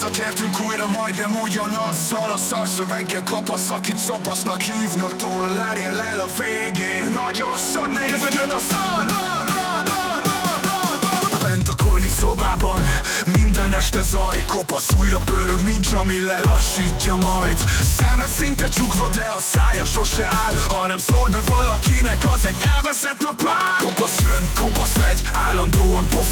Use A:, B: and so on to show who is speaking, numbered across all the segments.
A: Visszatértünk újra majdnem ugyanazzal A szarszöveggel kapasz, akit szopasznak hívnak Tól. Lerjél el a végén Nagyon szar nézed a szar. Bent a kórni szobában Minden este zaj. Kopasz újra pörög, nincs ami lelassítja majd. Szeme szinte csukva, de a szája sose áll Hanem szól be valakinek, az egy elveszett lapán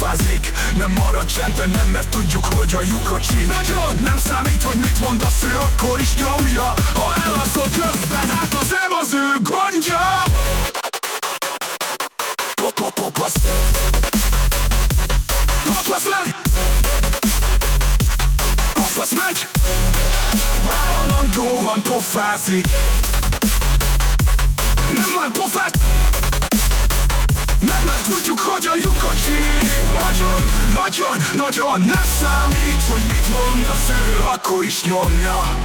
A: pofázik Nem marad csendben, nem, mert tudjuk, hogy a lyukat csíp Nagyon nem számít, hogy mit mondasz, ő akkor is nyomja. Ha elaszol közben, hát az nem az ő gondja. Kopasz Kopasz meg Kopasz meg Állandóan pofázik. Nem már pofát Nagyon, nagyon, nem számít, hogy mit mondasz ő Akkor is nyomja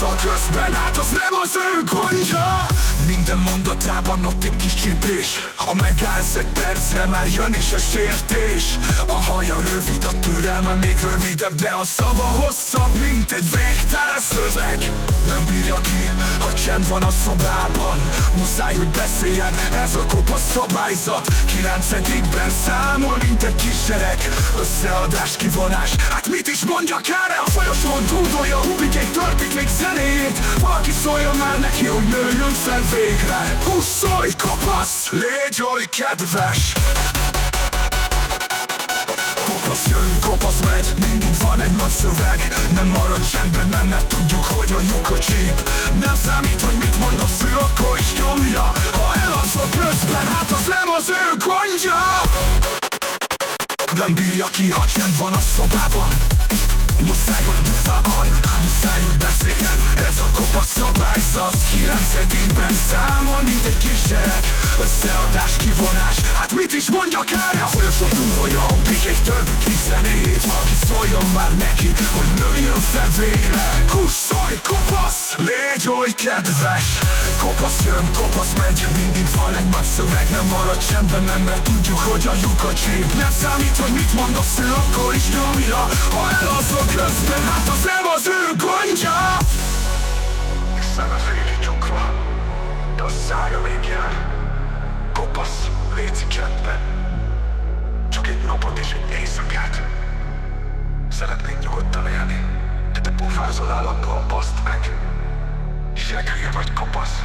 A: elazad közben, hát az nem az ő gondja. Minden mondatában ott egy kis csípés. Ha megállsz egy percre, már jön is a sértés. A haja rövid, a türelme még rövidebb De a szava hosszabb, mint egy végtelen szöveg. Nem bírja ki, ha csend van a szobában. Muszáj, hogy beszéljen, ez a kopasz szabályzat. Kilencedikben számol, mint egy kisgyerek. Összeadás, kivonás, hát mit is mondjak erre? A folyosón? Dúdolja, hubik egy törpik még zenét. Valaki szóljon már neki, hogy nőjön fel végre. Puszolj, kapasz, légy oly kedves. Kopasz jön, kopasz megy, mindig van egy nagy szöveg. Nem marad csendben, nem, mert tudjuk, hogy a lyuk a csíp Nem számít, hogy mit mondasz, ő akkor is nyomja. Ha eladsz közben, hát az nem az ő gondja. Nem bírja ki, ha csend van a szobában. Muszáj, hogy visszaadj, muszáj, kivonás, hát mit is mondjak erre? Túlolja, amíg egy több kizenét Aki szóljon már neki, hogy nőjön fel végre Kusszolj, kopasz, légy oly kedves. Kopasz jön, kopasz megy, mindig van egy nagy szöveg. Nem marad csendben, nem, mert tudjuk, hogy a lyuk a csíp. Nem számít, hogy mit mondasz, ő akkor is nyomja. Ha elazol közben, hát az nem az ő szeretnék nyugodtan élni, de te pofázol állandóan, baszd meg! Segrő vagy kopasz,